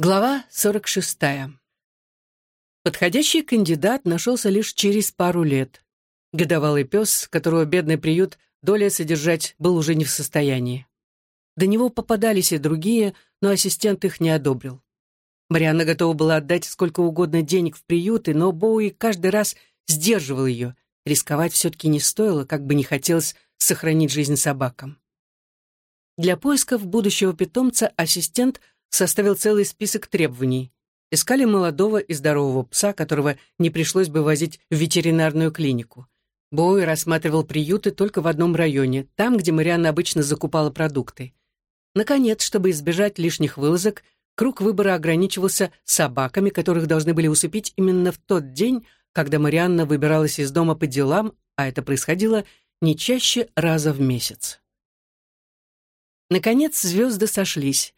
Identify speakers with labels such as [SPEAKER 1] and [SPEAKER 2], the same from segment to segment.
[SPEAKER 1] Глава 46. Подходящий кандидат нашелся лишь через пару лет. Годовалый пес, которого бедный приют доля содержать был уже не в состоянии. До него попадались и другие, но ассистент их не одобрил. Марианна готова была отдать сколько угодно денег в приюты, но Боуи каждый раз сдерживал ее. Рисковать все-таки не стоило, как бы не хотелось сохранить жизнь собакам. Для поисков будущего питомца ассистент – составил целый список требований. Искали молодого и здорового пса, которого не пришлось бы возить в ветеринарную клинику. Боуи рассматривал приюты только в одном районе, там, где Марианна обычно закупала продукты. Наконец, чтобы избежать лишних вылазок, круг выбора ограничивался собаками, которых должны были усыпить именно в тот день, когда Марианна выбиралась из дома по делам, а это происходило не чаще раза в месяц. Наконец, звезды сошлись.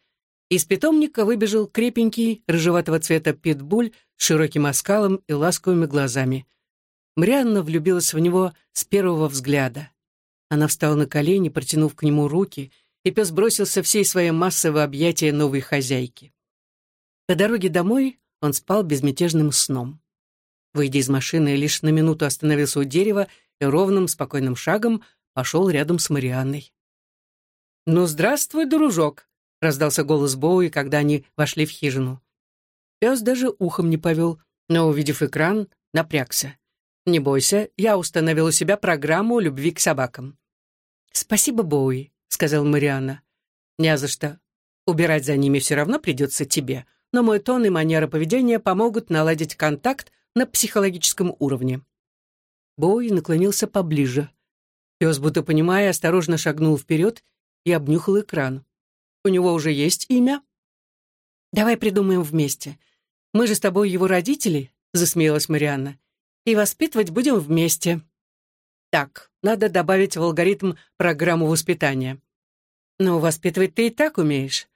[SPEAKER 1] Из питомника выбежал крепенький, рыжеватого цвета питбуль с широким оскалом и ласковыми глазами. Марианна влюбилась в него с первого взгляда. Она встала на колени, протянув к нему руки, и пес бросился всей своей массой в объятия новой хозяйки. По дороге домой он спал безмятежным сном. Выйдя из машины, лишь на минуту остановился у дерева и ровным, спокойным шагом пошел рядом с Марианной. «Ну, здравствуй, дружок!» — раздался голос Боуи, когда они вошли в хижину. Пес даже ухом не повел, но, увидев экран, напрягся. «Не бойся, я установил у себя программу любви к собакам». «Спасибо, Боуи», — сказал Марианна. «Не за что. Убирать за ними все равно придется тебе, но мой тон и манера поведения помогут наладить контакт на психологическом уровне». Боуи наклонился поближе. Пес, будто понимая, осторожно шагнул вперед и обнюхал экран. У него уже есть имя?» «Давай придумаем вместе. Мы же с тобой его родители», — засмеялась Марианна. «И воспитывать будем вместе». «Так, надо добавить в алгоритм программу воспитания». «Но воспитывать ты и так умеешь».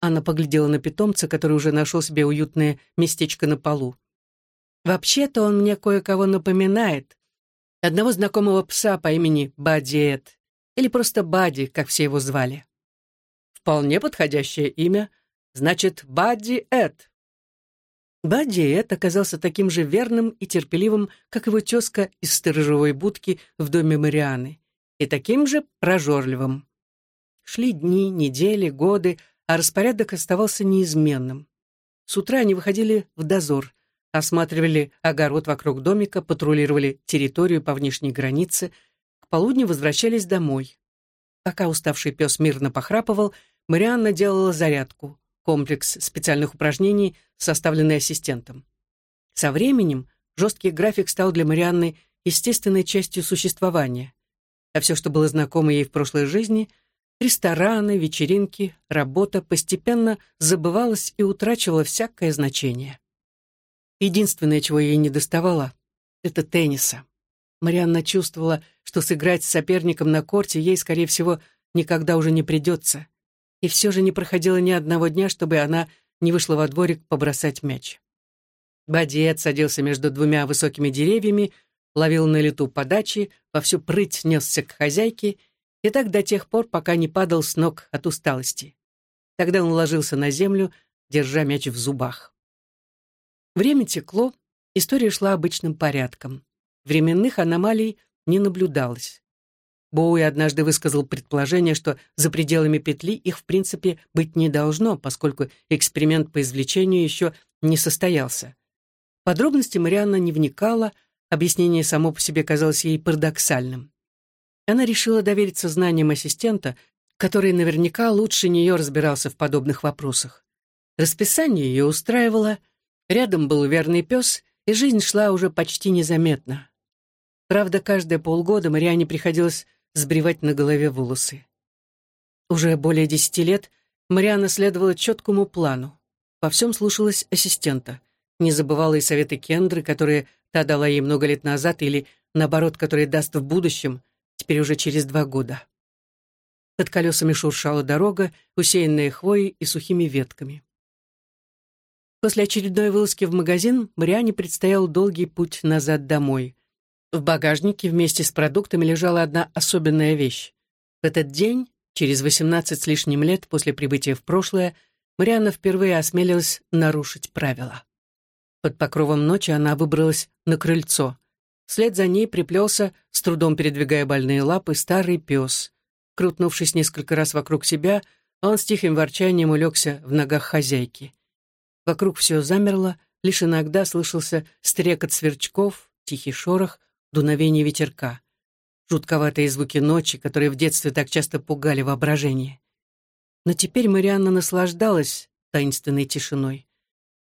[SPEAKER 1] Она поглядела на питомца, который уже нашел себе уютное местечко на полу. «Вообще-то он мне кое-кого напоминает. Одного знакомого пса по имени Бадди Эд. Или просто Бадди, как все его звали». Вполне подходящее имя. Значит, Бадди Эд. Бадди Эд оказался таким же верным и терпеливым, как его тезка из сторожевой будки в доме Марианы, и таким же прожорливым. Шли дни, недели, годы, а распорядок оставался неизменным. С утра они выходили в дозор, осматривали огород вокруг домика, патрулировали территорию по внешней границе, к полудню возвращались домой. Пока уставший пес мирно похрапывал, Марианна делала зарядку, комплекс специальных упражнений, составленный ассистентом. Со временем жесткий график стал для Марианны естественной частью существования. А все, что было знакомо ей в прошлой жизни, рестораны, вечеринки, работа, постепенно забывалось и утрачивало всякое значение. Единственное, чего ей не доставало, это тенниса. Марианна чувствовала, что сыграть с соперником на корте ей, скорее всего, никогда уже не придется и все же не проходило ни одного дня, чтобы она не вышла во дворик побросать мяч. Бадиет садился между двумя высокими деревьями, ловил на лету подачи, во всю прыть несся к хозяйке, и так до тех пор, пока не падал с ног от усталости. Тогда он ложился на землю, держа мяч в зубах. Время текло, история шла обычным порядком. Временных аномалий не наблюдалось. Боуи однажды высказал предположение, что за пределами петли их в принципе быть не должно, поскольку эксперимент по извлечению еще не состоялся. Подробности Марианна не вникала, объяснение само по себе казалось ей парадоксальным. Она решила довериться знаниям ассистента, который наверняка лучше нее разбирался в подобных вопросах. Расписание ее устраивало, рядом был верный пес, и жизнь шла уже почти незаметно. Правда, каждые полгода Мариане приходилось сбривать на голове волосы. Уже более десяти лет Марианна следовала четкому плану. Во всем слушалась ассистента. Не забывала и советы Кендры, которые та дала ей много лет назад, или, наоборот, которые даст в будущем, теперь уже через два года. Под колесами шуршала дорога, усеянная хвоей и сухими ветками. После очередной вылазки в магазин Мариане предстоял долгий путь назад домой. В багажнике вместе с продуктами лежала одна особенная вещь. В этот день, через 18 с лишним лет после прибытия в прошлое, Марианна впервые осмелилась нарушить правила. Под покровом ночи она выбралась на крыльцо. Вслед за ней приплелся, с трудом передвигая больные лапы, старый пес. Крутнувшись несколько раз вокруг себя, он с тихим ворчанием улегся в ногах хозяйки. Вокруг все замерло, лишь иногда слышался стрекот сверчков, тихий шорох, дуновение ветерка. Жутковатые звуки ночи, которые в детстве так часто пугали воображение. Но теперь Марианна наслаждалась таинственной тишиной.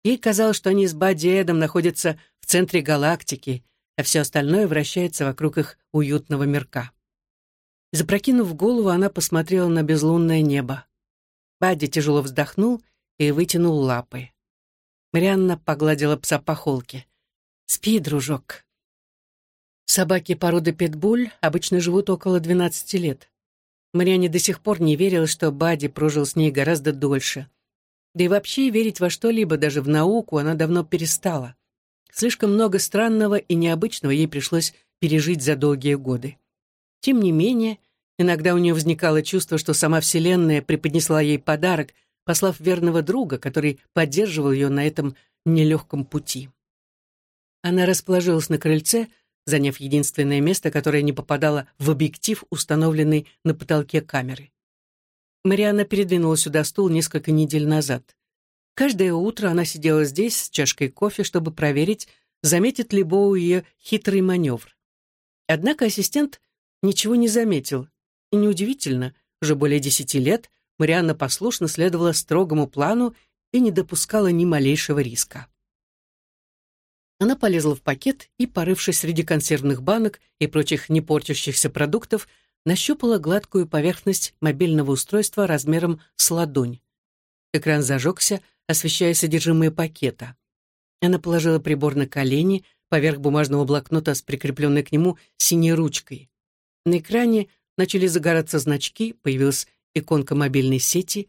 [SPEAKER 1] Ей казалось, что они с Бадди Эдом находятся в центре галактики, а все остальное вращается вокруг их уютного мирка. Запрокинув голову, она посмотрела на безлунное небо. Бадди тяжело вздохнул и вытянул лапы. Марианна погладила пса по холке. «Спи, дружок». Собаки породы питбуль обычно живут около 12 лет. Марианне до сих пор не верила, что Бадди прожил с ней гораздо дольше. Да и вообще верить во что-либо, даже в науку, она давно перестала. Слишком много странного и необычного ей пришлось пережить за долгие годы. Тем не менее, иногда у нее возникало чувство, что сама Вселенная преподнесла ей подарок, послав верного друга, который поддерживал ее на этом нелегком пути. Она расположилась на крыльце, заняв единственное место, которое не попадало в объектив, установленный на потолке камеры. Марианна передвинула сюда стул несколько недель назад. Каждое утро она сидела здесь с чашкой кофе, чтобы проверить, заметит ли Боу ее хитрый маневр. Однако ассистент ничего не заметил. И неудивительно, уже более десяти лет Марианна послушно следовала строгому плану и не допускала ни малейшего риска. Она полезла в пакет и, порывшись среди консервных банок и прочих не портящихся продуктов, нащупала гладкую поверхность мобильного устройства размером с ладонь. Экран зажегся, освещая содержимое пакета. Она положила прибор на колени, поверх бумажного блокнота с прикрепленной к нему синей ручкой. На экране начали загораться значки, появилась иконка мобильной сети.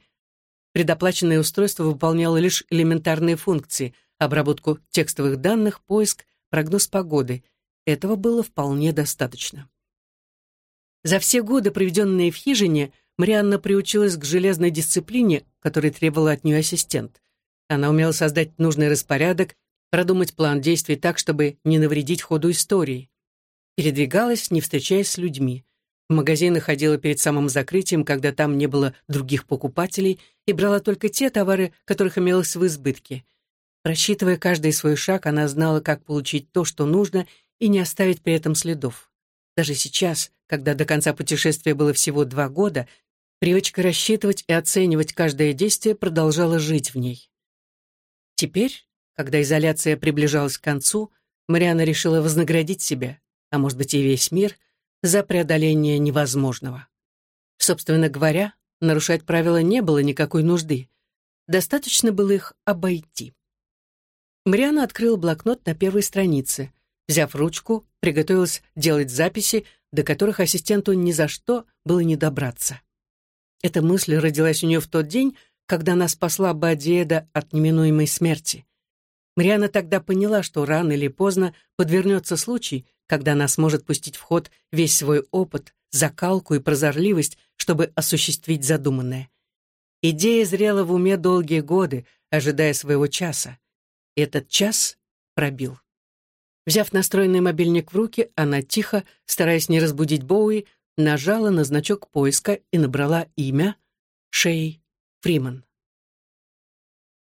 [SPEAKER 1] Предоплаченное устройство выполняло лишь элементарные функции — обработку текстовых данных, поиск, прогноз погоды. Этого было вполне достаточно. За все годы, проведенные в хижине, Марианна приучилась к железной дисциплине, которой требовал от нее ассистент. Она умела создать нужный распорядок, продумать план действий так, чтобы не навредить ходу истории. Передвигалась, не встречаясь с людьми. В магазины ходила перед самым закрытием, когда там не было других покупателей, и брала только те товары, которых имелось в избытке. Рассчитывая каждый свой шаг, она знала, как получить то, что нужно, и не оставить при этом следов. Даже сейчас, когда до конца путешествия было всего два года, привычка рассчитывать и оценивать каждое действие продолжала жить в ней. Теперь, когда изоляция приближалась к концу, Мариана решила вознаградить себя, а может быть и весь мир, за преодоление невозможного. Собственно говоря, нарушать правила не было никакой нужды. Достаточно было их обойти. Мариана открыла блокнот на первой странице. Взяв ручку, приготовилась делать записи, до которых ассистенту ни за что было не добраться. Эта мысль родилась у нее в тот день, когда она спасла Бадиэда от неминуемой смерти. Мариана тогда поняла, что рано или поздно подвернется случай, когда она сможет пустить в ход весь свой опыт, закалку и прозорливость, чтобы осуществить задуманное. Идея зрела в уме долгие годы, ожидая своего часа. Этот час пробил. Взяв настроенный мобильник в руки, она тихо, стараясь не разбудить Боуи, нажала на значок поиска и набрала имя Шей Фриман.